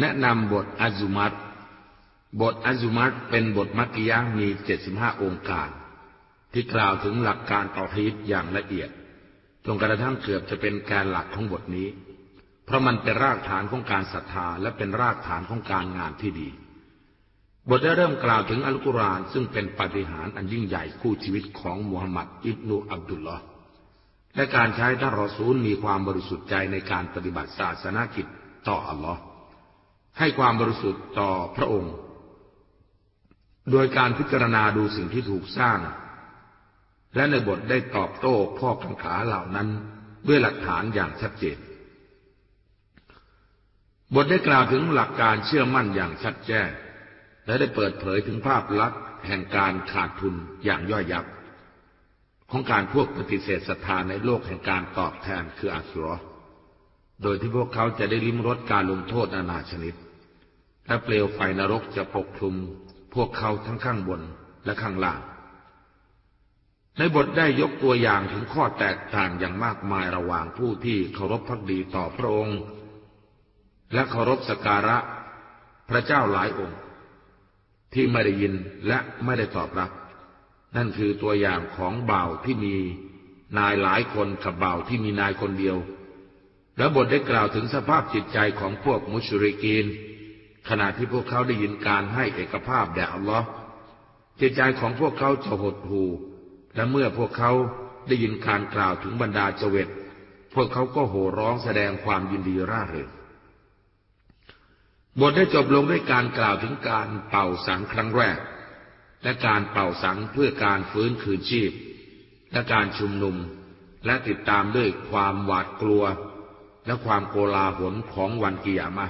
แนะนำบทอัจุมัตบทอัจุมัตเป็นบทมักกิยะมีเจ็ดสิบห้าองค์การ ที่กล่าวถึงหลักการต่อฮีตอย่างละเอียดจนกระทั่งเกือบจะเป็นแกนหลักของบทนี้ เพราะมันเป็นรากฐานของการศรัทธาและเป็นรากฐานของการงานที่ดี บทได้เริ่มกล่าวถึงอัลกุรอานซึ่งเป็นปฏิหารอันยิ่งใหญ่คู่ชีวิตของมูฮัมหมัดอิบนุอับดุลลอฮ์และการใช้ท่านรอซูลมีความบริสุทธิ์ใจในการปฏิบัติศาสนากิจต่ออัลลอฮ์ ให้ความบริสุทธิ์ต่อพระองค์ โดยการพิจารณาดูสิ่งที่ถูกสร้าง และในบทได้ตอบโต้ข้อกังขาเหล่านั้นด้วยหลักฐานอย่างชัดเจน บทได้กล่าวถึงหลักการเชื่อมั่นอย่างชัดแจ้ง และได้เปิดเผยถึงภาพลักษณ์แห่งการขาดทุนอย่างย่อยยับ ของการพวกปฏิเสธศรัทธาในโลกแห่งการตอบแทนคืออัสุรโดยที่พวกเขาจะได้ลิ้มรสการลงโทษนานาชนิด และเปลวไฟนรกจะปกคลุม พวกเขาทั้งข้างบนและข้างล่าง ในบทได้ยกตัวอย่างถึงข้อแตกต่างอย่างมากมายระหว่างผู้ที่เคารพพักดีต่อพระองค์ และเคารพสการะพระเจ้าหลายองค์ ที่ไม่ได้ยินและไม่ได้ตอบรับ นั่นคือตัวอย่างของบ่าวที่มีนายหลายคนกับบ่าวที่มีนายคนเดียว และบทได้กล่าวถึงสภาพจิตใจของพวกมุชริกีน ขณะที่พวกเขาได้ยินการให้เอกภาพแด่อัลลอฮ์จิตใจของพวกเขาจะหดหู่และเมื่อพวกเขาได้ยินการกล่าวถึงบรรดาเจวิตพวกเขาก็โห่ร้องแสดงความยินดีร่าเริงบทได้จบลงด้วยการกล่าวถึงการเป่าสังครั้งแรก และการเป่าสังเพื่อการฟื้นคืนชีพ และการชุมนุม และติดตามด้วยความหวาดกลัว และความโกลาหลของวันกิยามะ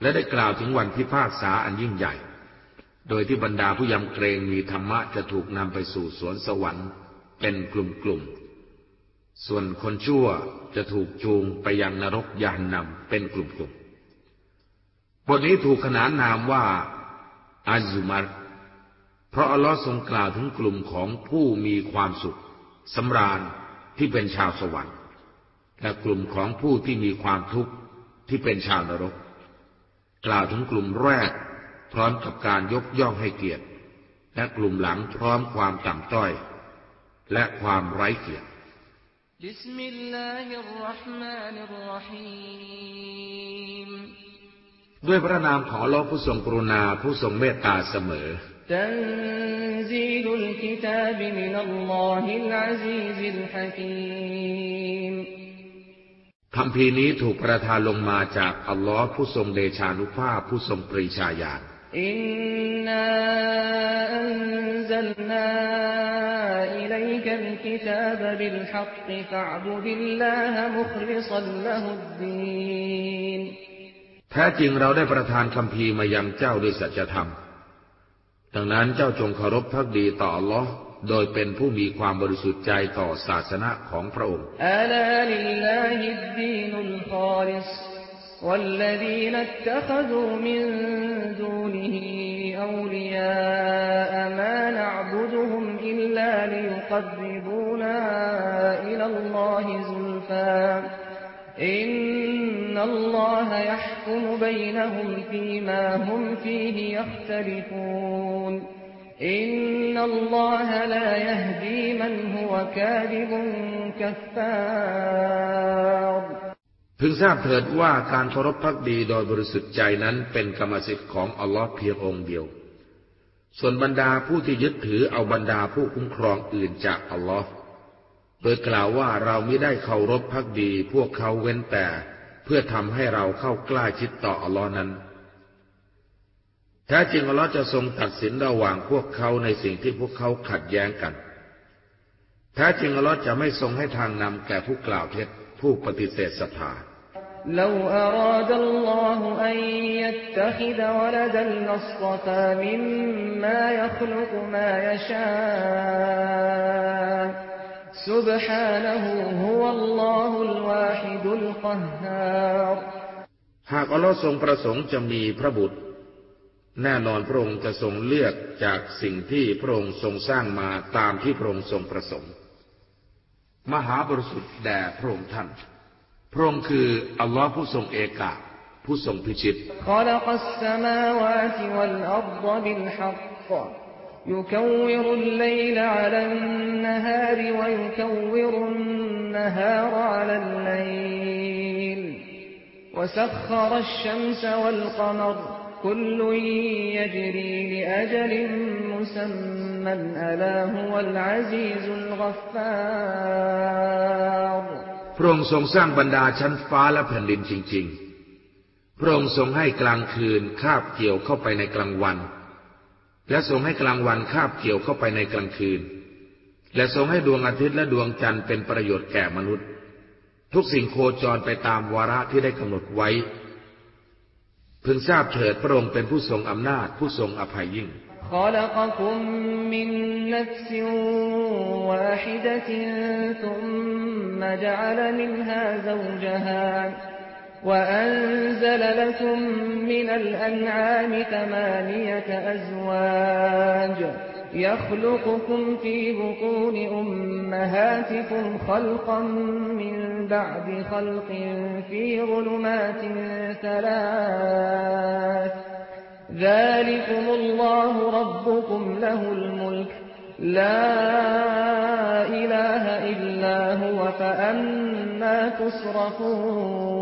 และได้กล่าวถึงวันพิพากษาอันยิ่งใหญ่ โดยที่บรรดาผู้ยำเกรงมีธรรมะจะถูกนำไปสู่สวนสวรรค์ เป็นกลุ่มๆ ส่วนคนชั่วจะถูกจูงไปยังนรกยานนำเป็นกลุ่มๆ บทนี้ถูกขนานนามว่าอาซุมัรเพราะอัลลอฮ์ทรงกล่าวถึงกลุ่มของผู้มีความสุขสำราญที่เป็นชาวสวรรค์ และกลุ่มของผู้ที่มีความทุกข์ที่เป็นชาวนรก กล่าวถึงกลุ่มแรกพร้อมกับการยกย่องให้เกียรติ และกลุ่มหลังพร้อมความต่ำต้อย และความไร้เกียรติด้วยพระนามของลอผู้ทรงกรุณาผู้ทรงเมตตาเสมอ تنزيل الكتاب من الله العزيز الحكيم คำพีนี้ถูกประทานลงมาจากอัลลอฮ์ผู้ทรงเดชานุภาพผู้ทรงปรีชาญาณอินนาอันซัลนาอิลัยกัลกิตาบบิลฮักฟะอบุดิลลาฮมุคลิซัลละฮุดดีนแท้จริงเราได้ประทานคำพีมายังเจ้าด้วยสัจธรรม ดังนั้นเจ้าจงเคารพพักดีต่ออัลลอฮ์ ดยเป็นผู้มีความบริสุทธิ์ใจต่อศาสนาของพระองค์ อินนัลลอฮะลายฮดีมันฮุวกาดิบุนกัฟฟารพึงทราบเถิดว่าการเคารพพักดีโดยบริสุทธิ์ใจนั้นเป็นกรรมสิทธิ์ของอัลลอฮ์เพียงองค์เดียว ส่วนบรรดาผู้ที่ยึดถือเอาบรรดาผู้คุ้มครองอื่นจากอัลลอฮ์โดยกล่าวว่าเราไม่ได้เคารพพักดี พวกเขาเว้นแต่ เพื่อทำให้เราเข้าใกล้ชิดต่ออัลลอฮ์นั้น แท้จริงอัลลอฮ์จะทรงตัดสินระหว่างพวกเขาในสิ่งที่พวกเขาขัดแย้งกัน แท้จริงอัลลอฮ์จะไม่ทรงให้ทางนำแก่ผู้กล่าวเท็จผู้ปฏิเสธศรัทธา لو أراد الله أن يتخذ ولدا لاصطفى مما يخلق ما يشاء سبحانه هو الله الواحد القهار หากอัลลอฮ์ทรงประสงค์จะมีพระบุตร แน่นอนพระองค์จะทรงเลือกจากสิ่งที่พระองค์ทรงสร้างมาตามที่พระองค์ทรงประสงค์ มหาบริสุทธิ์แด่พระองค์ท่าน พระองค์คืออัลลอฮ์ผู้ทรงเอกาผู้ทรงพิชิตและ بالحق يكور الليل على النهار ويكور النهار على الليل وسخر الشمس والقمر كل يجري لأجل مسمى ألا هو العزيز الغفار พระองค์ทรงสร้างบรรดาชั้นฟ้าและแผ่นดินจริง ๆ พระองค์ทรงให้กลางคืนคาบเกี่ยวเข้าไปในกลางวัน และทรงให้กลางวันคาบเกี่ยวเข้าไปในกลางคืน และทรงให้ดวงอาทิตย์และดวงจันทร์เป็นประโยชน์แก่มนุษย์ ทุกสิ่งโคจรไปตามวาระที่ได้กำหนดไว้ พึงทราบเถิดพระองค์เป็นผู้ทรงอำนาจผู้ทรงอภัยยิ่ง خلقكم من نفس واحدة ثم جعل منها زوجها وأنزل لكم من الأنعام ثمانية أزواج يخلقكم في بطون أمهاتكم خلقا من بعد خلق في ظلمات ثلاث ذلكم الله ربكم له الملك لا إله إلا هو فأنا تصرفون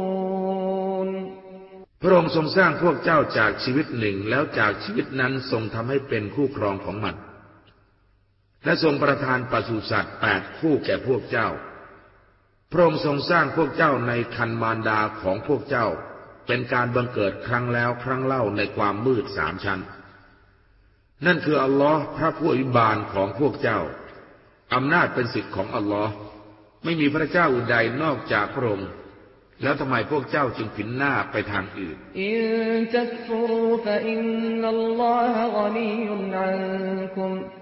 พระองค์ทรงสร้างพวกเจ้าจากชีวิตหนึ่งแล้วจากชีวิตนั้นทรงทำให้เป็นคู่ครองของมัน และทรงประทานปศุสัตว์แปดคู่แก่พวกเจ้า พระองค์ทรงสร้างพวกเจ้าในคันมารดาของพวกเจ้า เป็นการบังเกิดครั้งแล้วครั้งเล่าในความมืดสามชั้น นั่นคืออัลลอฮ์พระผู้อภิบานของพวกเจ้า อำนาจเป็นสิทธิ์ของอัลลอฮ์ไม่มีพระเจ้าอื่นใดนอกจากพระองค์แล้วทำไมพวกเจ้าจึงผินหน้าไปทางอื่น อิน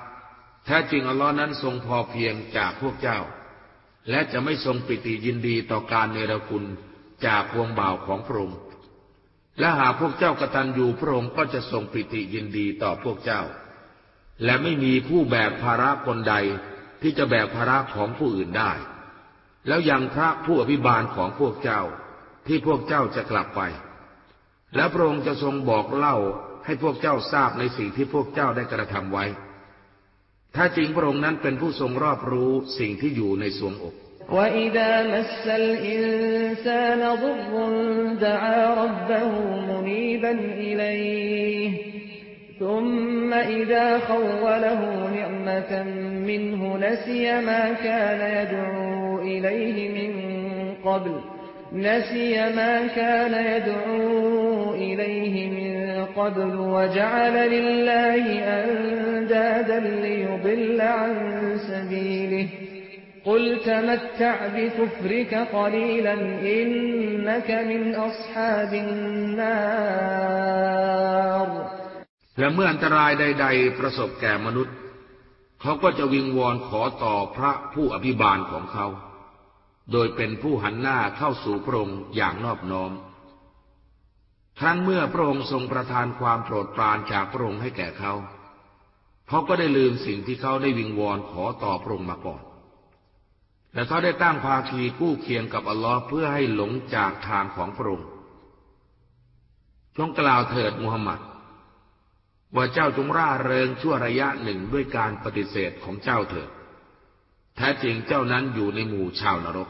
แท้จริงอัลลอฮ์นั้นทรงพอเพียงจากพวกเจ้า และจะไม่ทรงปิติยินดีต่อการเนรคุณจากพวงบ่าวของพระองค์และหากพวกเจ้ากตัญญูพระองค์ก็จะทรงปิติยินดีต่อพวกเจ้า และไม่มีผู้แบกภาระคนใดที่จะแบกภาระของผู้อื่นได้ แล้วยังพระผู้อภิบาลของพวกเจ้าที่พวกเจ้าจะกลับไป และพระองค์จะทรงบอกเล่าให้พวกเจ้าทราบในสิ่งที่พวกเจ้าได้กระทำไว้ ถ้าจริงพระองค์นั้นเป็นผู้ทรงรอบรู้สิ่งที่อยู่ในสวงอกและเมื่อ منيبا إليه ثم إذا خوله نعمة منه نسي ما كان يدعو إليه من قبل نسي ما كان يدعو إليه من قبل وجعل لله أندادا ليضل عن سبيله قل تمتع بكفرك قليلا إنك من أصحاب النار และเมื่ออันตรายใด ๆ ประสบแก่มนุษย์ เขาก็จะวิงวอนขอต่อพระผู้อภิบาลของเขา โดยเป็นผู้หันหน้าเข้าสู่พระองค์อย่างนอบน้อม ครั้นเมื่อพระองค์ทรงประทานความโปรดปรานจากพระองค์ให้แก่เขาเขาก็ได้ลืมสิ่งที่เขาได้วิงวอนขอต่อพระองค์มาก่อน และเขาได้ตั้งภาคีคู่เคียงกับอัลลอฮ์เพื่อให้หลงจากทางของพระองค์จงกล่าวเถิดมูฮัมหมัด ว่าเจ้าจงร่าเริงชั่วระยะหนึ่งด้วยการปฏิเสธของเจ้าเถิดแท้จริงเจ้านั้นอยู่ในหมู่ชาวนรก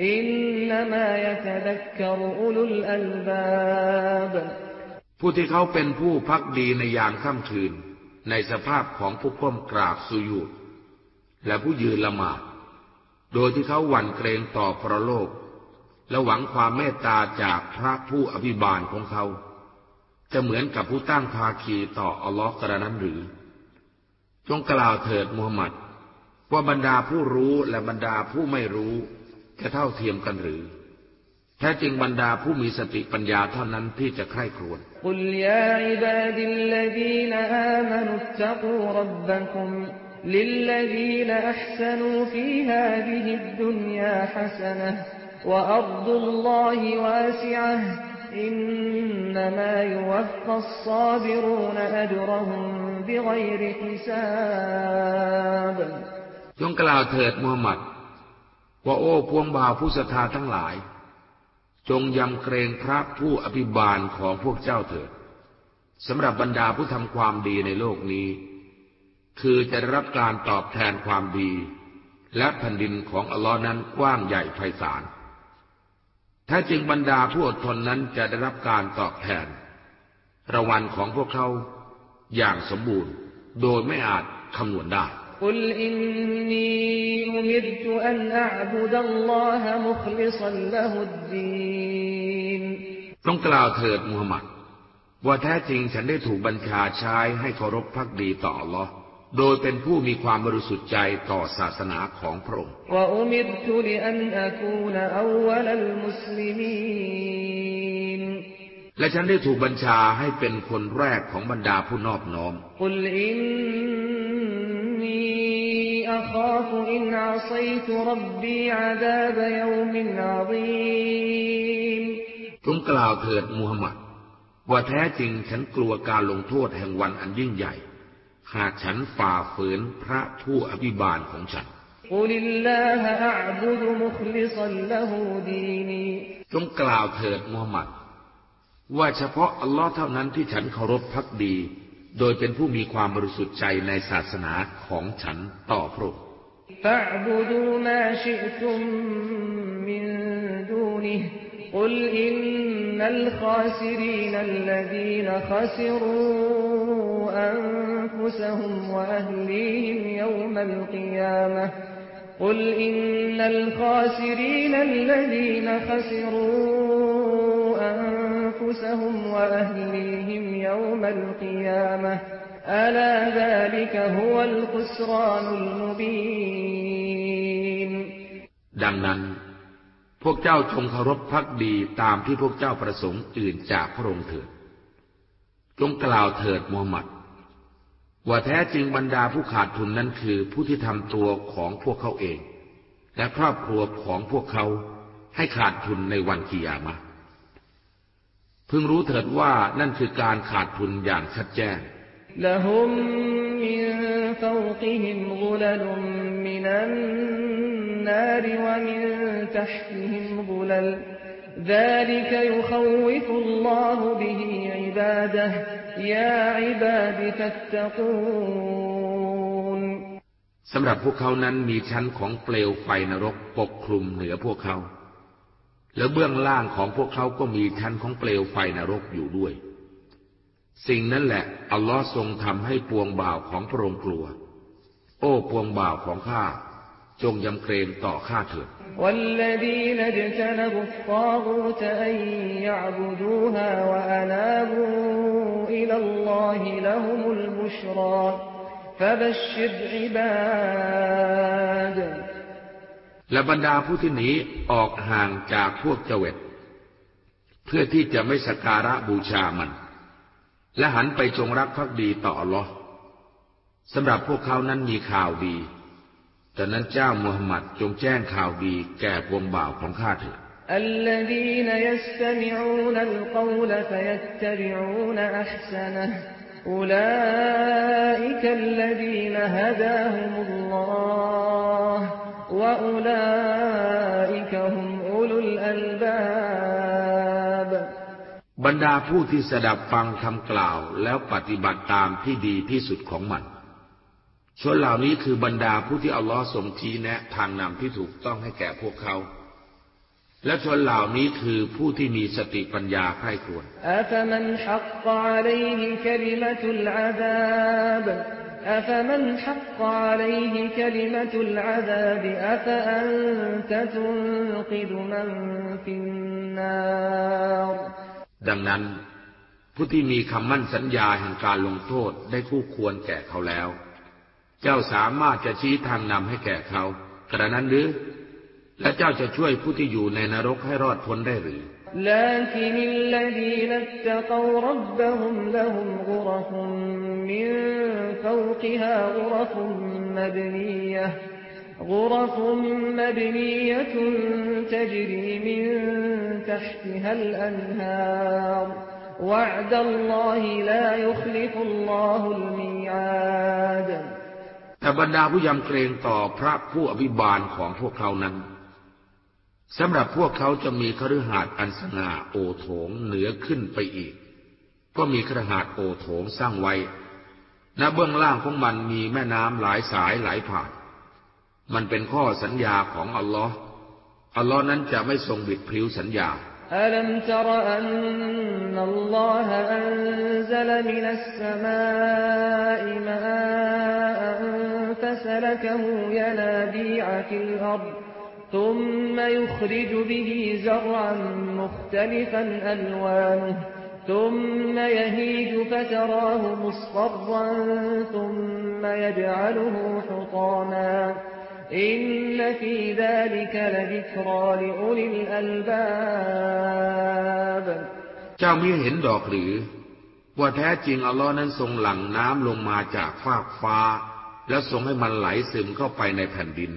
อินนามายะตะดักกรอุลุลอัลบาบผู้ที่เขาเป็นผู้พักดีในยามค่ำคืน ในสภาพของผู้ก้มกราบสุยุดและผู้ยืนละหมาด โดยที่เขาหวั่นเกรงต่อพระโลก และหวังความเมตตาจากพระผู้อภิบาลของเขา จะเหมือนกับผู้ตั้งภาคีต่ออัลลอฮ์กระนั้นหรือ จงกล่าวเถิดมูฮัมหมัด ว่าบรรดาผู้รู้และบรรดาผู้ไม่รู้ จะเท่าเทียมกันหรือ แท้จริงบรรดาผู้มีสติปัญญาเท่านั้นที่จะใคร่ครวญ قل يا عباد الذين آمنوا اتقوا ربكم للذين أحسنوا في هذه الدنيا حسنة وأرض الله واسعة إنما يوفى الصابرون أجرهم بغير حساب จงกล่าวเถิดมูฮัมหมัด ว่าโอ้พวงบ่าวผู้ศรัทธาทั้งหลาย จงยำเกรงพระผู้อภิบาลของพวกเจ้าเถิดสำหรับบรรดาผู้ทำความดีในโลกนี้ คือจะได้รับการตอบแทนความดี และแผ่นดินของอัลลอฮ์นั้นกว้างใหญ่ไพศาลแท้จริงบรรดาผู้อดทนนั้นจะได้รับการตอบแทนรางวัลของพวกเขาอย่างสมบูรณ์โดยไม่อาจคำนวณได้ قل إني أمرت أن أعبد الله مخلصا له الدين ต้องกล่าวเถิดมูฮัมหมัด ว่าแท้จริงฉันได้ถูกบัญชาใช้ให้เคารพพักดีต่ออัลลอฮ์โดยเป็นผู้มีความบริสุทธิ์ใจต่อศาสนาของพระองค์ وأمرت لأن أكون أول المسلمين และฉันได้ถูกบัญชาให้เป็นคนแรกของบรรดาผู้นอบน้อม قل إني أخاف إن عصيت ربي عذاب يوم عظيم จงกล่าวเถิดมูฮัมหมัด ว่าแท้จริงฉันกลัวการลงโทษแห่งวันอันยิ่งใหญ่ หากฉันฝ่าฝืนพระผู้อภิบาลของฉัน قل الله أعبد مخلصا له ديني จงกล่าวเถิดมูฮัมหมัด ว่าเฉพาะอัลลอฮ์เท่านั้นที่ฉันเคารพพักดี โดยเป็นผู้มีความบริสุทธิ์ใจในศาสนาของฉันต่อพระองค์ فاعبدوا ما شئتم من دونه قل إن الخاسرين الذين خسروا أنفسهم وأهليهم يوم القيامة قل إن الخاسرين الذين خسروا أنفسهم وأهليهم يوم القيامة ألا ذلك هو الخسران المبين ดังนั้น พวกเจ้าจงเคารพพักดีตามที่พวกเจ้าประสงค์อื่นจากพระองค์เถิด จงกล่าวเถิดมูฮัมหมัด ว่าแท้จริงบรรดาผู้ขาดทุนนั้นคือผู้ที่ทำตัวของพวกเขาเอง และครอบครัวของพวกเขาให้ขาดทุนในวันกิยามะห์พึงรู้เถิดว่านั่นคือการขาดทุนอย่างชัดแจ้ง لهم من فوقهم ظلل من النار ومن تحتهم ظلل ذلك يخوف الله به عباده يا عباد فاتقون สำหรับพวกเขานั้นมีชั้นของเปลวไฟนรกปกคลุมเหนือพวกเขา และเบื้องล่างของพวกเขาก็มีชั้นของเปลวไฟนรกอยู่ด้วย สิ่งนั้นแหละ อัลลอฮ์ทรงทำให้ปวงบ่าวของพระองค์กลัว โอ้ปวงบ่าวของข้า จงยำเกรงต่อข้าเถิดและบรรดาผู้ที่หนีออกห่างจากพวกเจเวตเพื่อที่จะไม่สักการะบูชามัน และหันไปจงรักภักดีต่ออัลลอฮ์สำหรับพวกเขานั้นมีข่าวดีแต่นั้นเจ้ามูฮัมหมัดจงแจ้งข่าวดีแก่พวงบ่าวของข้าเถิด الذين يستمعون القول فيتبعون أحسنه أولئك الذين هداهم الله وأولئك هم أولو الألباب บรรดาผู้ที่สดับฟังคำกล่าวแล้วปฏิบัติตามที่ดีที่สุดของมัน ชนเหล่านี้คือบรรดาผู้ที่อัลลอฮ์ทรงชี้แนะทางนำที่ถูกต้องให้แก่พวกเขา และชนเหล่านี้คือผู้ที่มีสติปัญญาไพร่ควรอ حق عليه كلمة العذاب أفمن حق عليه كلمة العذاب أفأنت تنقذ من في النار ดังนั้น ผู้ที่มีคำมั่นสัญญาแห่งการลงโทษได้คู่ควรแก่เขาแล้ว เจ้าสามารถจะชี้ทางนำให้แก่เขา กระนั้นหรือ และเจ้าจะช่วยผู้ที่อยู่ในนรกให้รอดพ้นได้หรือ لكن الذين اتقوا ربهم لهم غرف من فوقها غرف مبنية غرف مبنية تجري من تحتها الأنهار وعد الله لا يخلف الله الميعاد แต่บรรดาผู้ยำเกรงต่อพระผู้อภิบาลของพวกเขานั้นสำหรับพวกเขาจะมีคฤหาสน์อันสง่าโอโถงเหนือขึ้นไปอีก ก็มีคฤหาสน์โอโถงสร้างไว้ ณ เบื้องล่างของมันมีแม่น้ำหลายสายไหลผ่าน มันเป็นข้อสัญญาของอัลลอฮ์อัลลอฮ์นั้นจะไม่ทรงบิดพริ้วสัญญา ألم تر أن الله أنزل من السماء ماء فسلكه ينابيع في الأرض ثم يخرج به زرعا مختلفا ألوانه ثم يهيج فتراه مصفرا ثم يجعله حطاما เจ้าไม่เห็นดอกหรือ ว่าแท้จริงอัลลอฮ์นั้นทรงหลั่งน้ำลงมาจากฟากฟ้า และทรงให้มันไหลซึมเข้าไปในแผ่นดิน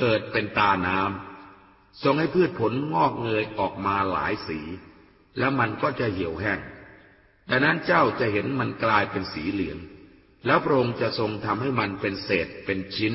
เกิดเป็นตาน้ำทรงให้พืชผลงอกเงยออกมาหลายสี แล้วมันก็จะเหี่ยวแห้งดังนั้นเจ้าจะเห็นมันกลายเป็นสีเหลือง แล้วพระองค์จะทรงทำให้มันเป็นเศษเป็นชิ้น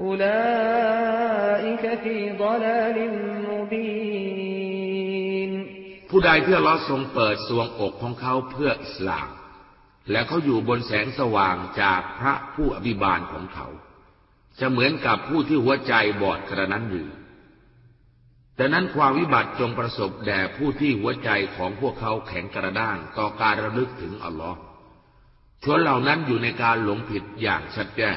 أولئك في ضلال مبين ผู้ใดที่อัลลอฮ์ทรงเปิดสวงอกของเขาเพื่ออิสลาม และเขาอยู่บนแสงสว่างจากพระผู้อภิบาลของเขา จะเหมือนกับผู้ที่หัวใจบอดกระนั้นหรือแต่นั้นความวิบัติจงประสบแด่ผู้ที่หัวใจของพวกเขาแข็งกระด้างต่อการระลึกถึงอัลลอฮ์ชนเหล่านั้นอยู่ในการหลงผิดอย่างชัดแจ้ง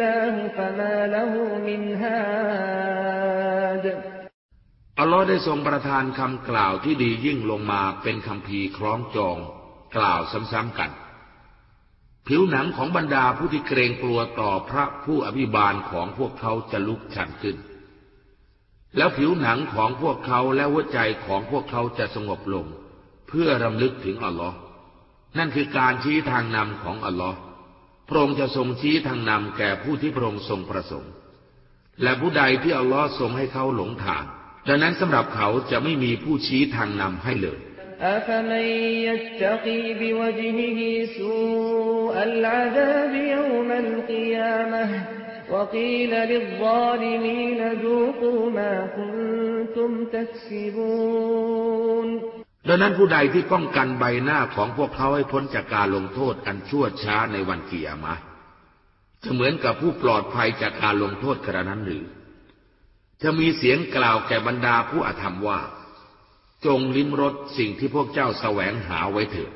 الله فما له من هاد อัลลอฮ์ได้ทรงประทานคำกล่าวที่ดียิ่งลงมาเป็นคำพีร์คล้องจอง กล่าวซ้ำๆกัน ผิวหนังของบรรดาผู้ที่เกรงกลัวต่อพระผู้อภิบาลของพวกเขาจะลุกชันขึ้น แล้วผิวหนังของพวกเขาและหัวใจของพวกเขาจะสงบลง เพื่อรำลึกถึงอัลลอฮ์นั่นคือการชี้ทางนำของอัลลอฮ์พ ระองค์จะทรงชี้ทางนำแก่ผู้ที่พระองค์ทรงประสงค์ และผู้ใดที่อัลลอฮ์ทรงให้เขาหลงทาง ดังนั้นสำหรับเขาจะไม่มีผู้ชี้ทางนำให้เลย ดังนั้นผู้ใดที่ป้องกันใบหน้าของพวกเขาให้พ้นจากการลงโทษอันชั่วช้าในวันกียามะจะเหมือนกับผู้ปลอดภัยจากการลงโทษกระนั้นหรือ จะมีเสียงกล่าวแก่บรรดาผู้อาธรรมว่า จงลิ้มรสสิ่งที่พวกเจ้าแสวงหาไว้เถิด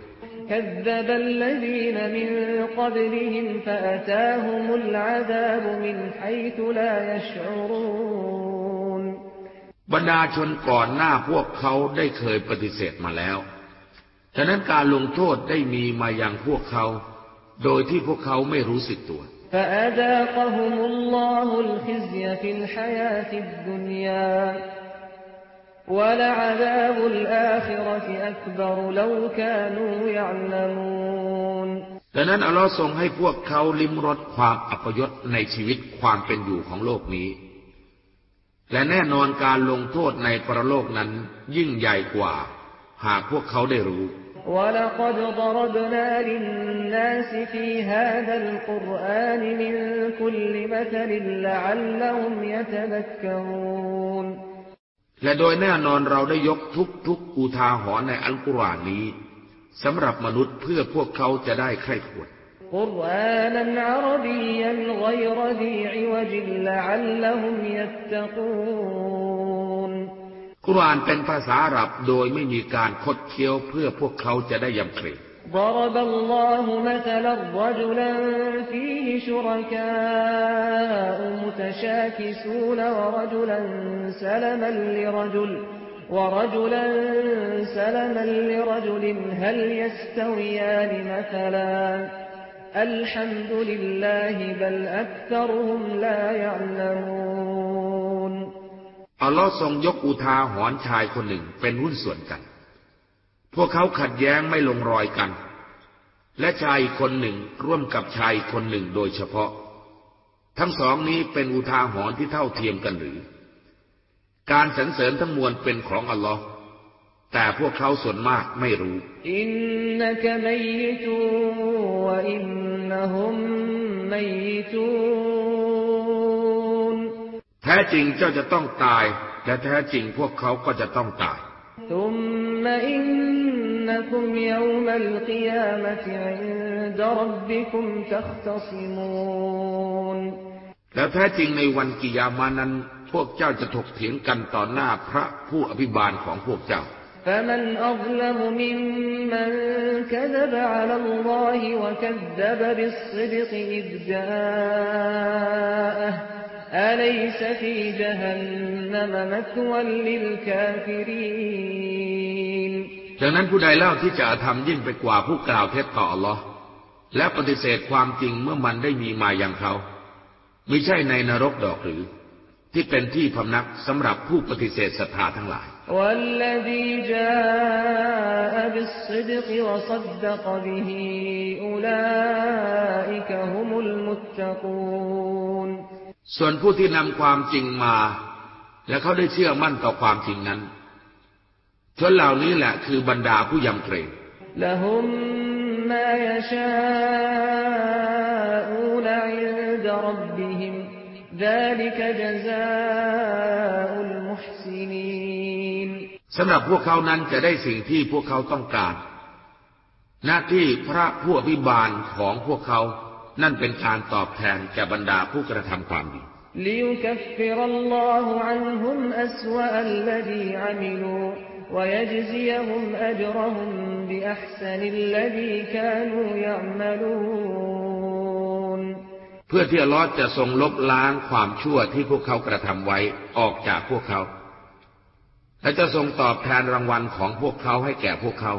บรรดาชนก่อนหน้าพวกเขาได้เคยปฏิเสธมาแล้ว ฉะนั้นการลงโทษได้มีมาอย่างพวกเขา โดยที่พวกเขาไม่รู้สึกตัว فأذاقهم الله الخزي في الحياة الدنيا ولعذاب الآخرة أكبر لو كانوا يعلمون ดังนั้นอัลลอฮ์ทรงให้พวกเขาลิ้มรสความอัปยศในชีวิตความเป็นอยู่ของโลกนี้ และแน่นอนการลงโทษในปรโลกนั้นยิ่งใหญ่กว่า หากพวกเขาได้รู้ ولقد ضربنا للناس في هذا القرآن من كل مثل لعلهم يتذكرون และโดยแน่นอนเราได้ยกทุกทุกอุทาหรณ์ในอัลกุรอานนี้สำหรับมนุษย์เพื่อพวกเขาจะได้ใคร่ควร قرآنا عربيا غير ذي عوج لعلهم يتقون กุรอานเป็นภาษาอาหรับโดยไม่มีการคดเคี้ยวเพื่อพวกเขาจะได้ยำเกรง ضرب الله مثلا رجلا فيه شركاء متشاكسون ورجلا سلما لرجل ورجلا سلما لرجل هل يستويان مثلا الحمد لله بل أكثرهم لا يعلمون อัลลอฮ์ทรงยกอุทาหรณ์ชายคนหนึ่งเป็นหุ้นส่วนกัน พวกเขาขัดแย้งไม่ลงรอยกัน และชายคนหนึ่งร่วมกับชายคนหนึ่งโดยเฉพาะ ทั้งสองนี้เป็นอุทาหรณ์ที่เท่าเทียมกันหรือ การสรรเสริญทั้งมวลเป็นของอัลลอฮ์ แต่พวกเขาส่วนมากไม่รู้إنك ميت وإنهم ميتونแท้จริงเจ้าจะต้องตาย และแท้จริงพวกเขาก็จะต้องตายثم إنكم يوم القيامة عند ربكم تختصمونและแท้จริงในวันกิยามานั้น พวกเจ้าจะถกเถียงกันต่อหน้าพระผู้อภิบาลของพวกเจ้า فمن أظلم ممن كذب على الله وكذب بالصدق إذ جاءه أليس في جهنم مثوى للكافرين ดังนั้นผู้ใดเล่าที่จะทำยิ่งไปกว่าผู้กล่าวเท็จต่ออัลลอฮ์และปฏิเสธความจริงเมื่อมันได้มีมาอย่างเขาไม่ใช่ในนรกดอกหรือ ที่เป็นที่พำนักสำหรับผู้ปฏิเสธศรัทธาทั้งหลาย والذي جاء بالصدق وصدق به أولئك هم المتقون ส่วนผู้ที่นำความจริงมา และเขาได้เชื่อมั่นต่อความจริงนั้นชนเหล่านี้แหละคือบรรดาผู้ยำเกรง لهم ما يشاءون عند ربهم ذلك جزاء المحسنين สำหรับพวกเขานั้นจะได้สิ่งที่พวกเขาต้องการ หน้าที่พระผู้อภิบาลของพวกเขา นั่นเป็นการตอบแทนแก่บรรดาผู้กระทำความดีเพื่อที่อลอดจะทรงลบล้างความชั่วที่พวกเขากระทำไว้ออกจากพวกเขา และจะทรงตอบแทนรางวัลของพวกเขาให้แก่พวกเขา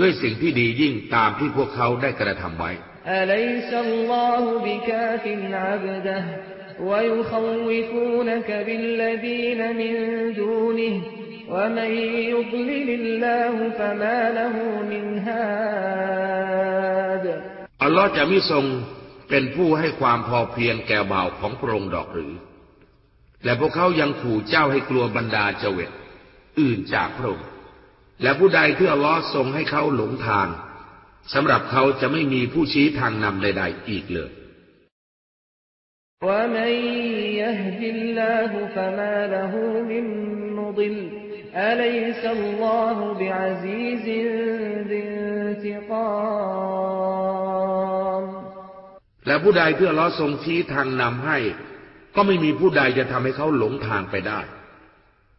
ด้วยสิ่งที่ดียิ่งตามที่พวกเขาได้กระทำไว้อัลลอฮ์จะไม่ทรงเป็นผู้ให้ความพอเพียงแก่บ่าวของพระองค์ดอกหรือ และพวกเขายังขู่เจ้าให้กลัวบรรดาเจวิต อื่นจากพระองค์ และผู้ใดที่อัลลอฮ์ทรงให้เขาหลงทางสำหรับเขาจะไม่มีผู้ชี้ทางนำใด ๆ อีกเลยและผู้ใดเพื่อล้อทรงชี้ทางนำให้ ก็ไม่มีผู้ใดจะทำให้เขาหลงทางไปได้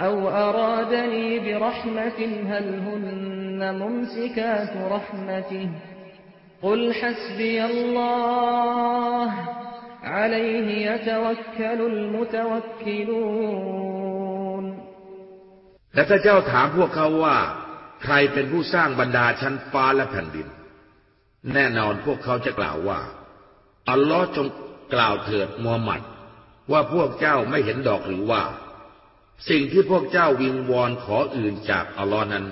أو أرادني برحمة هل هن ممسكات رحمته قل حسبي الله عليه يتوكل المتوكلون และถ้าเจ้าถามพวกเขาว่า ใครเป็นผู้สร้างบรรดาชั้นฟ้าและแผ่นดิน แน่นอนพวกเขาจะกล่าวว่า อัลลอฮ์จงกล่าวเถิดมูฮัมหมัด ว่าพวกเจ้าไม่เห็นดอกหรือว่า สิ่งที่พวกเจ้าวิงวอนขออื่นจากอัลลอฮ์นั้น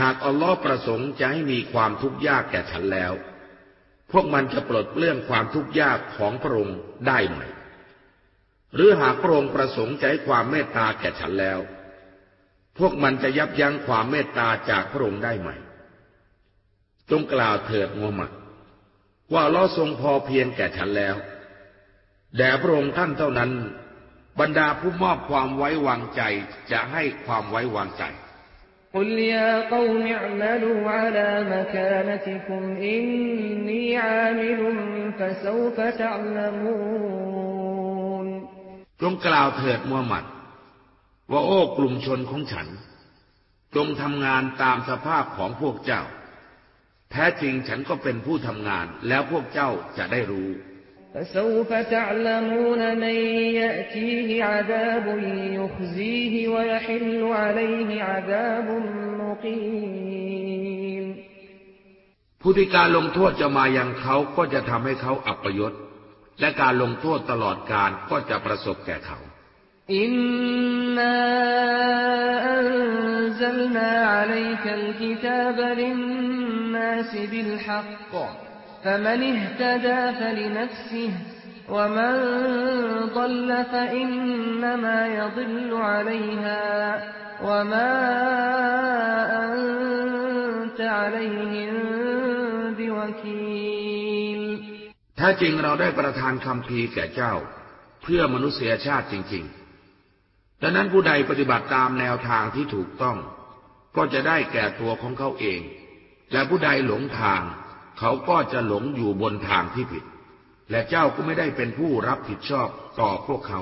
หากอัลลอฮ์ประสงค์จะให้มีความทุกข์ยากแก่ฉันแล้ว พวกมันจะปลดเปลื้องความทุกข์ยากของพระองค์ได้ไหม หรือหากพระองค์ประสงค์จะให้ความเมตตาแก่ฉันแล้ว พวกมันจะยับยั้งความเมตตาจากพระองค์ได้ไหม จงกล่าวเถิดมูฮัมหมัด ว่าลอทรงพอเพียงแก่ฉันแล้ว แด่พระองค์ท่านเท่านั้น บรรดาผู้มอบความไว้วางใจจะให้ความไว้วางใจกลยาคมอิมลูอาลามคานติคุมอินนีอามิลุมฟะซูฟะตัลมูนจงกล่าวเถิดมูฮัมหมัด ว่าโอ้กลุ่มชนของฉัน จงทำงานตามสภาพของพวกเจ้า แท้จริงฉันก็เป็นผู้ทำงานแล้วพวกเจ้าจะได้รู้ فسوف تعلمون من يأتيه عذاب يخزيه ويحل عليه عذاب مقيم ผู้ที่การลงโทษจะมายังเขาก็จะทำให้เขาอับประยศ และการลงโทษตลอดการก็จะประสบแก่เขา إنا أنزلنا عليك الكتاب للناس بالحق فمن اهتدى فلنفسه ومن ضل فإنما يضل عليها وما أنت عليهم بوكيل แท้จริงเราได้ประทานคำพีร์แก่เจ้า เพื่อมนุษยชาติจริงๆ ดังนั้นผู้ใดปฏิบัติตามแนวทางที่ถูกต้อง ก็จะได้แก่ตัวของเขาเอง และผู้ใดหลงทาง เขาก็จะหลงอยู่บนทางที่ผิด และเจ้าก็ไม่ได้เป็นผู้รับผิดชอบต่อพวกเขา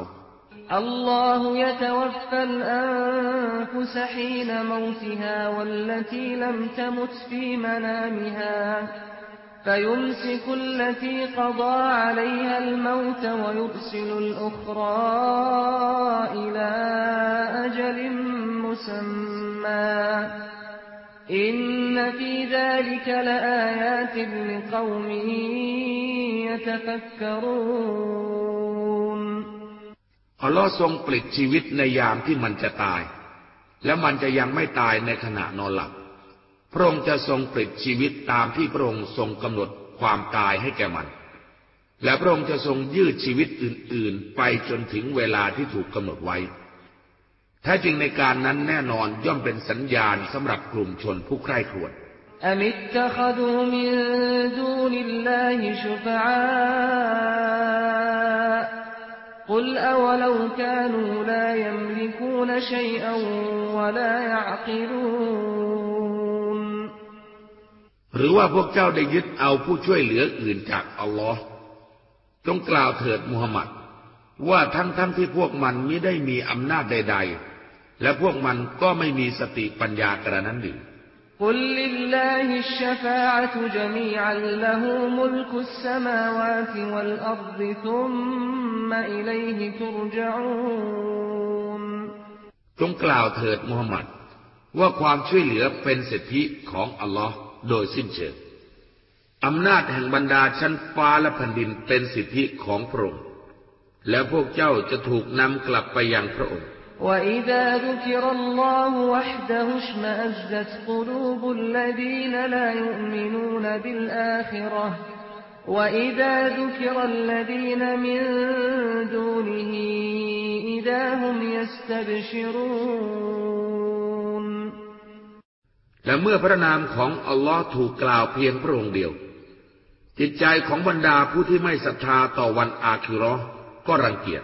الله يتوفى الأنفس حين موتها والتي لم تمت في منامها فيمسك التي قضى عليها الموت ويرسل الأخرى إلى أجل مسمى อัลลอฮ์ทรงปลิดชีวิตในยามที่มันจะตาย และมันจะยังไม่ตายในขณะนอนหลับ พระองค์จะทรงปลิดชีวิตตามที่พระองค์ทรงกำหนดความตายให้แก่มัน และพระองค์จะทรงยืดชีวิตอื่น ๆ ไปจนถึงเวลาที่ถูกกำหนดไว้ แท้จริงในการนั้นแน่นอนย่อมเป็นสัญญาณสำหรับกลุ่มชนผู้ใคร่ควญอมิตะดูมินดูนิลลาฮิชุฟากุลอวลวกานูลายัมลิกูนชัยอัวลายักิลูนหรือว่าพวกเจ้าได้ยึดเอาผู้ช่วยเหลืออื่นจากอัลลอฮ์จงกล่าวเถิดมุฮัมมัด ว่าทั้งๆทที่พวกมันไม่ได้มีอำนาจใด ๆ และพวกมันก็ไม่มีสติปัญญากระนั้นหรือกุลลิลลาฮิชฟาอะตุจมีอัลละฮูมุลกุสสมาวาติวัลอัรฎิซุมมะอิลัยทุรจาอูนจงกล่าวเถิดมูฮัมหมัด ว่าความช่วยเหลือเป็นสิทธิของอัลลอฮ์โดยสิ้นเชิงอำนาจแห่งบรรดาชั้นฟ้าและแผ่นดินเป็นสิทธิของพระองค์และพวกเจ้าจะถูกนำกลับไปยังพระองค์ وإذا ذكر الله وحده اشمأزت قلوب الذين لا يؤمنون بالآخرة وإذا ذكر الذين من دونه إذا هم يستبشرون และเมื่อพระนามของอัลลอฮ์ถูกกล่าวเพียงพระองค์เดียว จิตใจของบรรดาผู้ที่ไม่ศรัทธาต่อวันอาคิเราะห์ก็รังเกียจ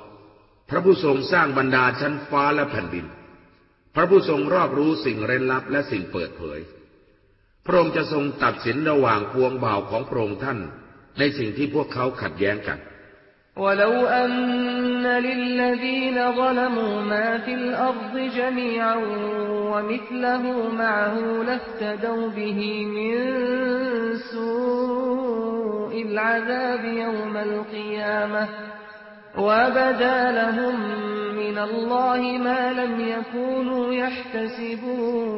พระผู้ทรงสร้างบรรดาชั้นฟ้าและแผ่นดิน พระผู้ทรงรอบรู้สิ่งเร้นลับและสิ่งเปิดเผย พระองค์จะทรงตัดสินระหว่างพวงบ่าวของพระองค์ท่าน ในสิ่งที่พวกเขาขัดแย้งกัน ولو أن للذين ظلموا ما في الأرض جميعا ومثله معه لافتدوا به من سوء العذاب يوم القيامة وبدا لهم من الله ما لم يكونوا يحتسبون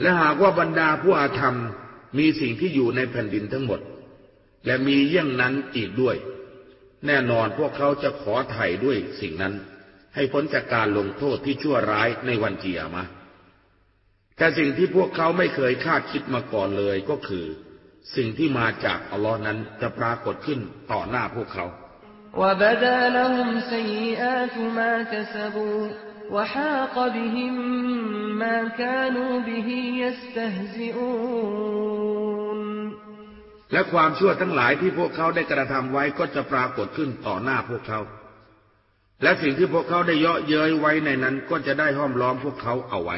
และหากว่าบรรดาผู้อาธรรมมีสิ่งที่อยู่ในแผ่นดินทั้งหมด และมีเยี่ยงนั้นอีกด้วย แน่นอนพวกเขาจะขอไถ่ด้วยสิ่งนั้น ให้พ้นจากการลงโทษที่ชั่วร้ายในวันเกียรมาแต่สิ่งที่พวกเขาไม่เคยคาดคิดมาก่อนเลยก็คือ สิ่งที่มาจากอัลลอฮ์นั้นจะปรากฏขึ้นต่อหน้าพวกเขาและความชั่วทั้งหลายที่พวกเขาได้กระทำไว้ก็จะปรากฏขึ้นต่อหน้าพวกเขา และสิ่งที่พวกเขาได้เยาะเย้ยไว้ในนั้นก็จะได้ห้อมล้อมพวกเขาเอาไว้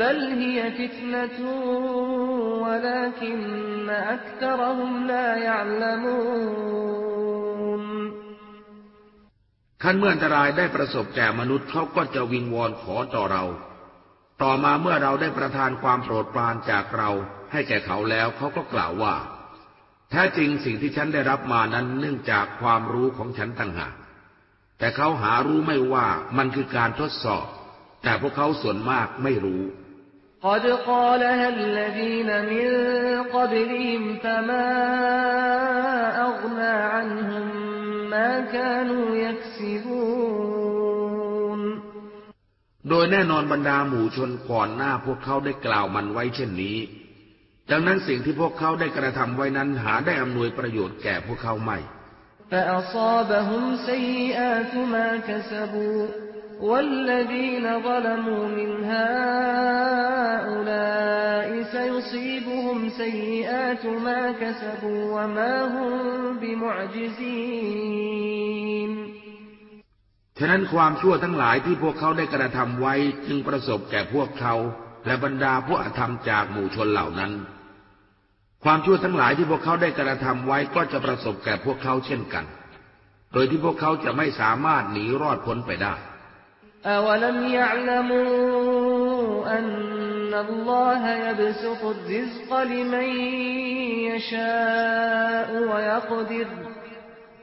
بل هي فتنة ولكن أكثرهم لا يعلمون ขั้นเมื่ออันตรายได้ประสบแก่มนุษย์เขาก็จะวิงวอนขอต่อเรา ต่อมาเมื่อเราได้ประทานความโปรดปรานจากเราให้แก่เขาแล้วเขาก็กล่าวว่า แท้จริงสิ่งที่ฉันได้รับมานั้นเนื่องจากความรู้ของฉันต่างหาก แต่เขาหารู้ไม่ว่ามันคือการทดสอบ แต่พวกเขาส่วนมากไม่รู้ قد قالها الذين من قبلهم فما أغنى عنهم ما كانوا يكسبون โดยแน่นอนบรรดาหมู่ชนก่อนหน้าพวกเขาได้กล่าวมันไว้เช่นนี้ ดังนั้นสิ่งที่พวกเขาได้กระทำไว้นั้นหาได้อำนวยประโยชน์แก่พวกเขาไม่ فأصابهم سيئات ما كسبوا والذين ظلموا من هؤلاء سيصيبهم سيئات ما كسبوا وما هم بمعجزين ฉะนั้นความชั่วทั้งหลายที่พวกเขาได้กระทำไว้จึงประสบแก่พวกเขา และบรรดาผู้อธรรมจากหมู่ชนเหล่านั้น ความชั่วทั้งหลายที่พวกเขาได้กระทำไว้ก็จะประสบแก่พวกเขาเช่นกัน โดยที่พวกเขาจะไม่สามารถหนีรอดพ้นไปได้ أولم يعلموا أن الله يبسط الرزق لمن يشاء ويقدر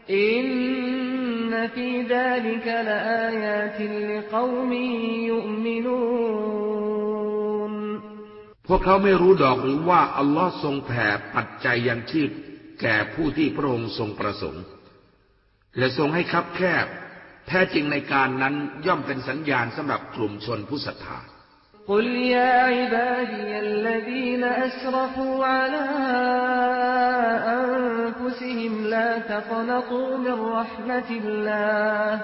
إن في ذلك لآيات لقوم يؤمنون พวกเขาไม่รู้ดอกหรือว่าอัลลอฮ์ทรงแผ่ปัจจัยยังชีพแก่ผู้ที่พระองค์ทรงประสงค์ และทรงให้คับแคบ แท้จริงในการนั้นย่อมเป็นสัญญาณสำหรับกลุ่มชนผู้ศรัทธา قل يا عبادي الذين أسرفوا على أنفسهم لا تقنطوا من رحمة الله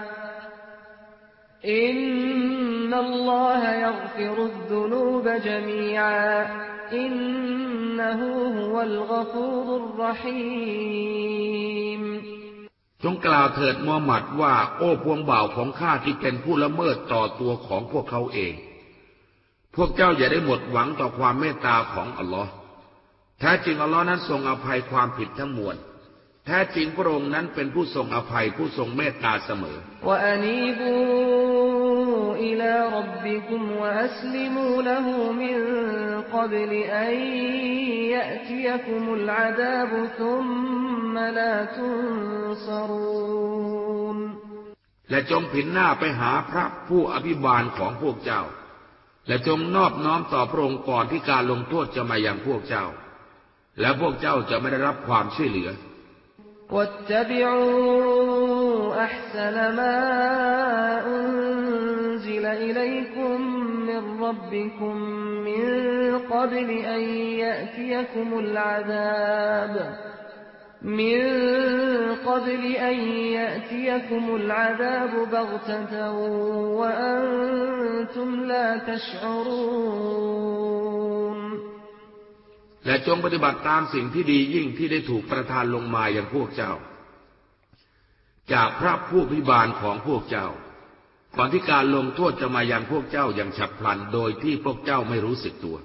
إن الله يغفر الذنوب جميعا إنه هو الغفور الرحيم จงกล่าวเถิดมูฮัมหมัดว่า โอ้พวงบ่าวของข้าที่เป็นผู้ละเมิดต่อตัวของพวกเขาเอง พวกเจ้าอย่าได้หมดหวังต่อความเมตตาของอัลลอฮ์แท้จริงอัลลอฮ์นั้นทรงอภัยความผิดทั้งมวล แท้จริงพระองค์นั้นเป็นผู้ทรงอภัยผู้ทรงเมตตาเสมอ إلى ربكم وأسلموا له من قبل أن يأتيكم العذاب ثم لا تنصرون และจงผินหน้าไปหาพระผู้อภิบาลของพวกเจ้า และจงนอบน้อมต่อพระองค์ก่อนที่การลงโทษจะมาอย่างพวกเจ้า และพวกเจ้าจะไม่ได้รับความช่วยเหลือ واتبعوا أحسن ما أنزل إليكم من ربكم من قبل أن يأتيكم العذاب من قبل أن يأتيكم العذاب بغتة وأنتم لا تشعرون และจงปฏิบัติตามสิ่งที่ดียิ่งที่ได้ถูกประทานลงมาอย่างพวกเจ้า จากพระผู้พิบาลของพวกเจ้าก่อนที่การลงโทษจะมายังพวกเจ้าอย่างฉับพลันโดยที่พวกเจ้าไม่รู้สึกตัว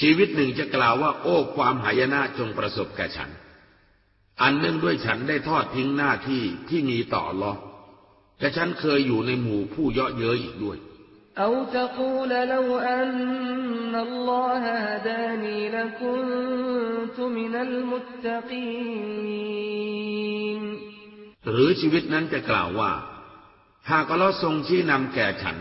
ชีวิตหนึ่งจะกล่าวว่า โอ้ความหายนะจงประสบแก่ฉัน อันเนื่องด้วยฉันได้ทอดทิ้งหน้าที่ที่มีต่อหลอ และฉันเคยอยู่ในหมู่ผู้เยาะเย้ยอีกด้วย أو تقول لو أن الله هداني لكنت من المتقين หรือชีวิตนั้นจะกล่าวว่า หากอัลลอฮ์ทรงชี้นำแก่ฉัน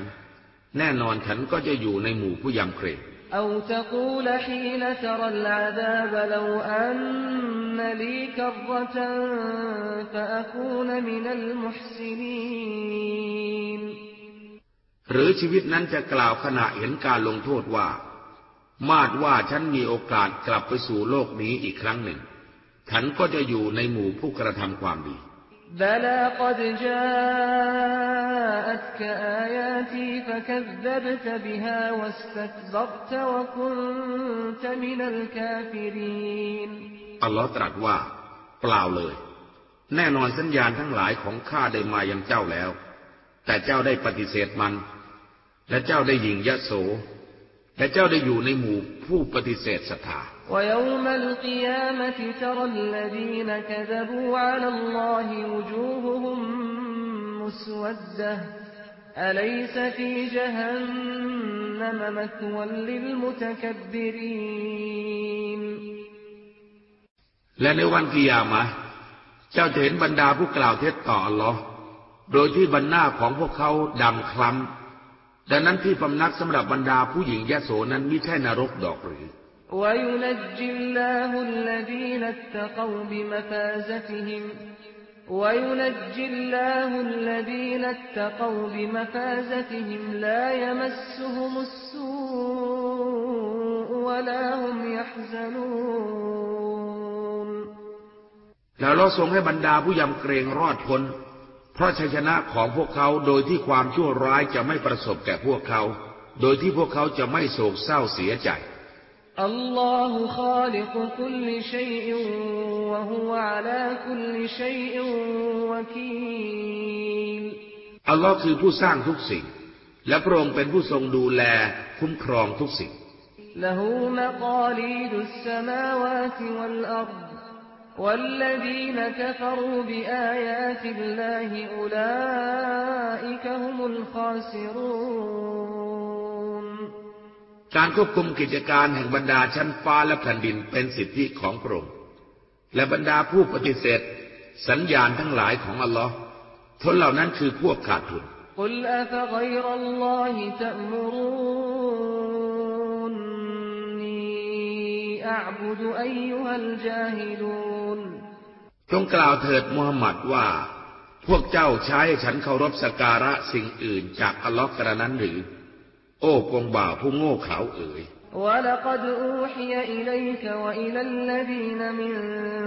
แน่นอนฉันก็จะอยู่ในหมู่ผู้ยำเกรง أو تقول حين ترى العذاب لو أن لي كرة فأكون من المحسنين หรือชีวิตนั้นจะกล่าวขณะเห็นการลงโทษว่า มาดว่าฉันมีโอกาสกลับไปสู่โลกนี้อีกครั้งหนึ่ง ฉันก็จะอยู่ในหมู่ผู้กระทำความดี بلى قد جاءتك آياتي فكذبت بها واستكبرت وكنت من الكافرين อัลลอฮ์ตรัสว่า เปล่าเลย แน่นอนสัญญาณทั้งหลายของข้าได้มายังเจ้าแล้ว แต่เจ้าได้ปฏิเสธมัน และเจ้าได้หยิ่งยโส และเจ้าได้อยู่ในหมู่ผู้ปฏิเสธศรัทธาและในวันกิยามะ เจ้าจะเห็นบรรดาผู้กล่าวเท็จต่ออัลลอฮ์โดยที่บรรณาของพวกเขาดำคล้ำ ดังนั้นที่พำนักสำหรับบรรดาผู้หญิงยโสนั้นมิใช่นรกดอกหรือ وينجي الله الذين اتقوا بمفازتهم وينجي الله الذين اتقوا بمفازتهم لا يمسهم السوء ولا هم يحزنون แล้วเราทรงให้บรรดาผู้ยำเกรงรอดพ้น เพราะชัยชนะของพวกเขาโดยที่ความชั่วร้ายจะไม่ประสบแก่พวกเขา โดยที่พวกเขาจะไม่โศกเศร้าเสียใจ الله خالق كل شيء وهو على كل شيء وكيل อัลลอฮ์คือผู้สร้างทุกสิ่ง และพระองค์เป็นผู้ทรงดูแลคุ้มครองทุกสิ่ง له مقاليد السماوات والأرض والذين كفروا بآيات الله أولئك هم الخاسرون การควบคุมกิจการแห่งบรรดาชั้นฟ้าและแผ่นดินเป็นสิทธิของพระองค์และบรรดาผู้ปฏิเสธ สัญญาณทั้งหลายของอัลลอฮ์ทนเหล่านั้นคือพวกขาดทุน أعبد أيها الجاهلون จงกล่าวเถิดมูฮัมหมัดว่า พวกเจ้าใช้ให้ฉันเคารพสกการะสิ่งอื่นจากอัลลอฮ์กระนั้นหรือ โอ้กงบ่าวผู้โง่เขลาเอ๋ย ولقد أوحي إليك وإلى الذين من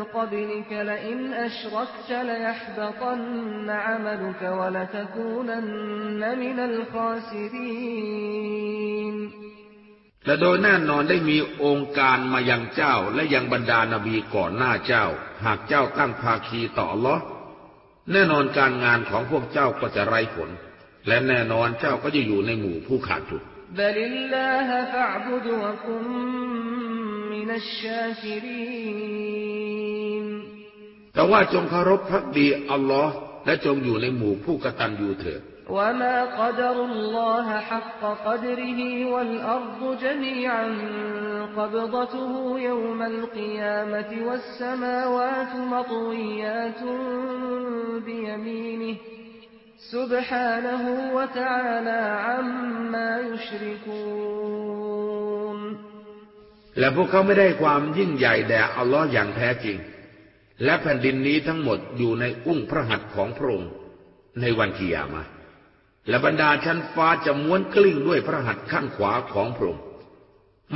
قبلك لئن أشركت ليحبطن عملك ولتكونن من الخاسرين และโดยแน่นอนได้มีองค์การมายังเจ้าและยังบรรดานาบีก่อนหน้าเจ้า หากเจ้าตั้งภาคีต่อลอแน่นอนการงานของพวกเจ้าก็จะไร้ผล และแน่นอนเจ้าก็จะอยู่ในหมู่ผู้ขาดทุนแต่ว่าจงเคารพพักดีอัลลอฮ์และจงอยู่ในหมู่ผู้กตัญญูเถิด وما قدر الله حق قدره والأرض جميعا قبضته يوم القيامة والسماوات مطويات بيمينه سبحانه وتعالى عما يشركون และพวกเขาไม่ได้ความยิ่งใหญ่แด่อัลลอฮ์อย่างแท้จริง และแผ่นดินนี้ทั้งหมดอยู่ในอุ้งพระหัตถ์ของพระองค์ในวันกิยามะห์ และบรรดาชั้นฟ้าจะม้วนกลิ้งด้วยพระหัตถ์ข้างขวาของพระองค์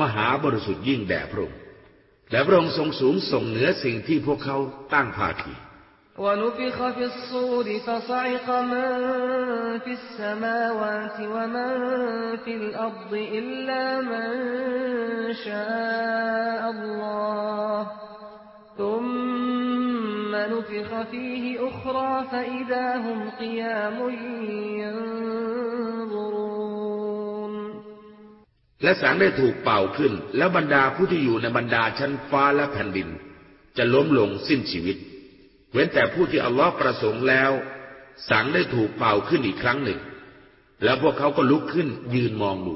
มหาบริสุทธิ์ยิ่งแด่พระองค์และพระองค์ทรงสูงส่งเหนือสิ่งที่พวกเขาตั้งภาคีและ نفخ فيه أخرى فإذا هم قيام ينظرون และแสงได้ถูกเป่าขึ้น แล้วบรรดาผู้ที่อยู่ในบรรดาชั้นฟ้าและแผ่นดิน จะล้มลงสิ้นชีวิต เว้นแต่ผู้ที่อัลลอฮ์ประสงค์แล้ว สังได้ถูกเป่าขึ้นอีกครั้งหนึ่ง แล้วพวกเขาก็ลุกขึ้นยืนมองดู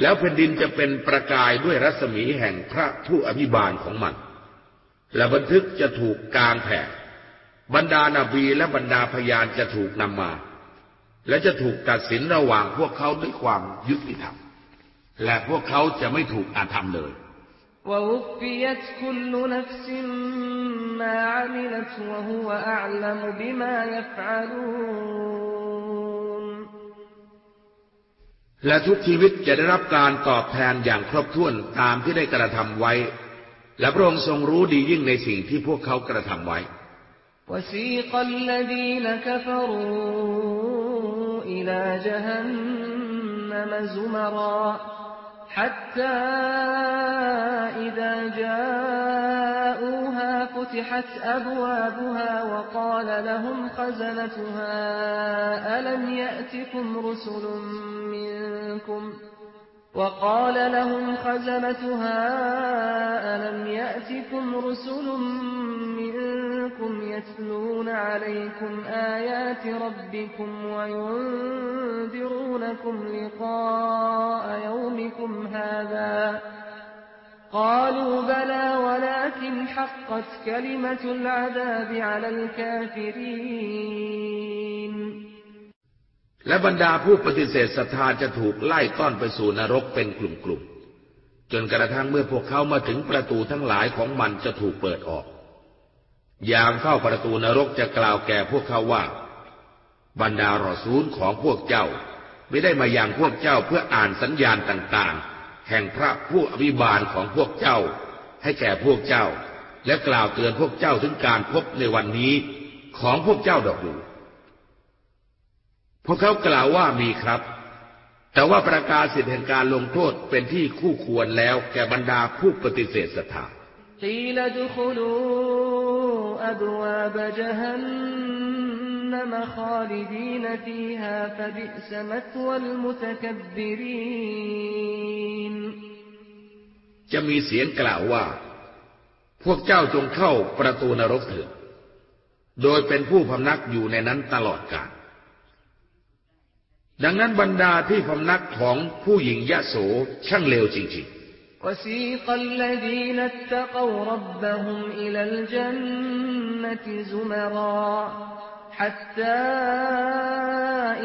แล้วแผ่นดินจะเป็นประกายด้วยรัศมีแห่งพระผู้อภิบาลของมัน และบันทึกจะถูกกางแผ่บรรดานาบีและบรรดาพยานจะถูกนำมา และจะถูกตัดสินระหว่างพวกเขาด้วยความยุติธรรม และพวกเขาจะไม่ถูกอาธรรมเลยและ และทุกชีวิตจะได้รับการตอบแทนอย่างครบถ้วนตามที่ได้กระทำไว้ และพระองค์ทรงรู้ดียิ่งในสิ่งที่พวกเขากระทำไว้ وسيق الذين كفروا إلى جهنم زمرا حتى إذا جاءوها فتحت أبوابها وقال لهم خزنتها ألم يأتكم رسل منكم؟ وقال لهم خزنتها ألم يأتكم رسل منكم يتلون عليكم آيات ربكم وينذرونكم لقاء يومكم هذا؟ قالوا بلى ولكن حقت كلمة العذاب على الكافرين และบรรดาผู้ปฏิเสธศรัทธาจะถูกไล่ต้อนไปสู่นรกเป็นกลุ่มๆ จนกระทั่งเมื่อพวกเขามาถึงประตูทั้งหลายของมันจะถูกเปิดออก ยามเข้าประตูนรกจะกล่าวแก่พวกเขาว่า บรรดารอซูลของพวกเจ้า ไม่ได้มาอย่างพวกเจ้าเพื่ออ่านสัญญาณต่างๆ แห่งพระผู้อภิบาลของพวกเจ้า ให้แก่พวกเจ้า และกล่าวเตือนพวกเจ้าถึงการพบในวันนี้ของพวกเจ้าดอกดู พวกเขากล่าวว่ามีครับ แต่ว่าประกาศสิทธิแห่งการลงโทษเป็นที่คู่ควรแล้วแก่บรรดาผู้ปฏิเสธศรัทธา قيل ادخلوا أبواب جهنم خالدين فيها فبئس مثوى المتكبرين จะมีเสียงกล่าวว่า พวกเจ้าจงเข้าประตูนรกเถิด โดยเป็นผู้พำนักอยู่ในนั้นตลอดกาล ดังนั้นบรรดาที่พำนักของผู้หญิงยะโสช่างเลวจริง وسيق الذين اتقوا ربهم إلى الجنة زمرا حتى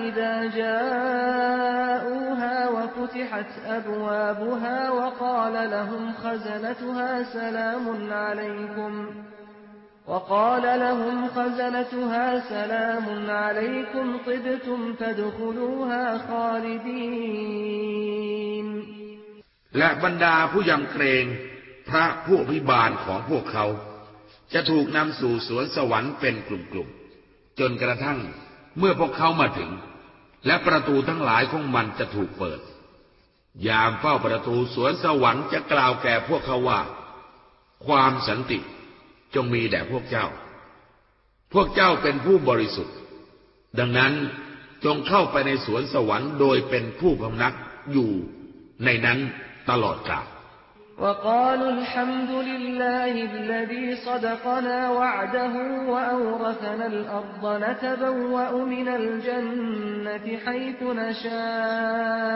إذا جاءوها وفتحت أبوابها وقال لهم خزنتها سلام عليكم وقال لهم خزنتها سلام عليكم طبتم فادخلوها خالدين ๆ และบรรดาผู้ยำเกรง พ ระผู้อภิบาลของพวกเขา จะถูกนำสู่สวนสวรรค์เป็นกลุ่มๆ จนกระทั่งเมื่อพวกเขามาถึง และประตูทั้งหลายของมันจะถูกเปิด ยามเฝ้าประตูสวนสวรรค์จะกล่าวแก่พวกเขาว่า ความสันติจงมีแด่พวกเจ้า พวกเจ้าเป็นผู้บริสุทธิ์ ดังนั้นจงเข้าไปในสวนสวรรค์โดยเป็นผู้พำนักอยู่ในนั้นตลอดกาล وقالوا الحمد لله الذي صدقنا وعده وأورثنا الأرض نتبوأ من الجنة حيث نشاء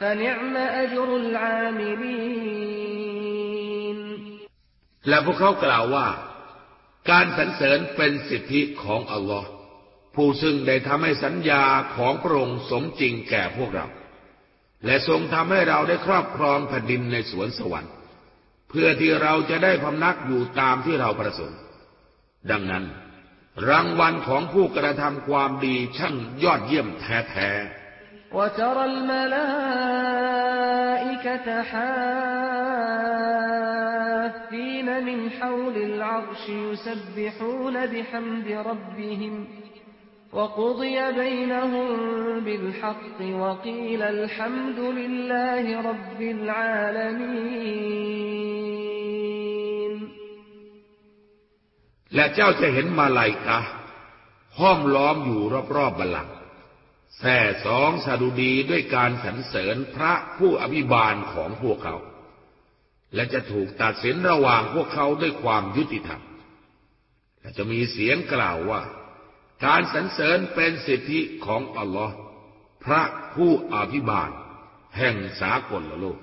فنعم أجر العاملين และพวกเขากล่าวว่า การสรรเสริญเป็นสิทธิของอัลลอฮ์ผู้ซึ่งได้ทำให้สัญญาของพระองค์สมจริงแก่พวกเรา และทรงทำให้เราได้ครอบครองแผ่นดินในสวนสวรรค์ เพื่อที่เราจะได้พำนักอยู่ตามที่เราประสงค์ ดังนั้น รางวัลของผู้กระทำความดีช่างยอดเยี่ยมแท้ๆ وترى الملائكة حافين من حول العرش يسبحون بحمد ربهم وقضي بينهم بالحق وقيل الحمد لله رب العالمين และเจ้าจะเห็นมาลายกะห้อมล้อมอยู่รอบๆบัลลังก์แท่สองสดุดีด้วยการสรรเสริญพระผู้อภิบาลของพวกเขา และจะถูกตัดสินระหว่างพวกเขาด้วยความยุติธรรม และจะมีเสียงกล่าวว่า การสรรเสริญเป็นสิทธิของอัลลอฮ์พระผู้อภิบาล แห่งสากลโลก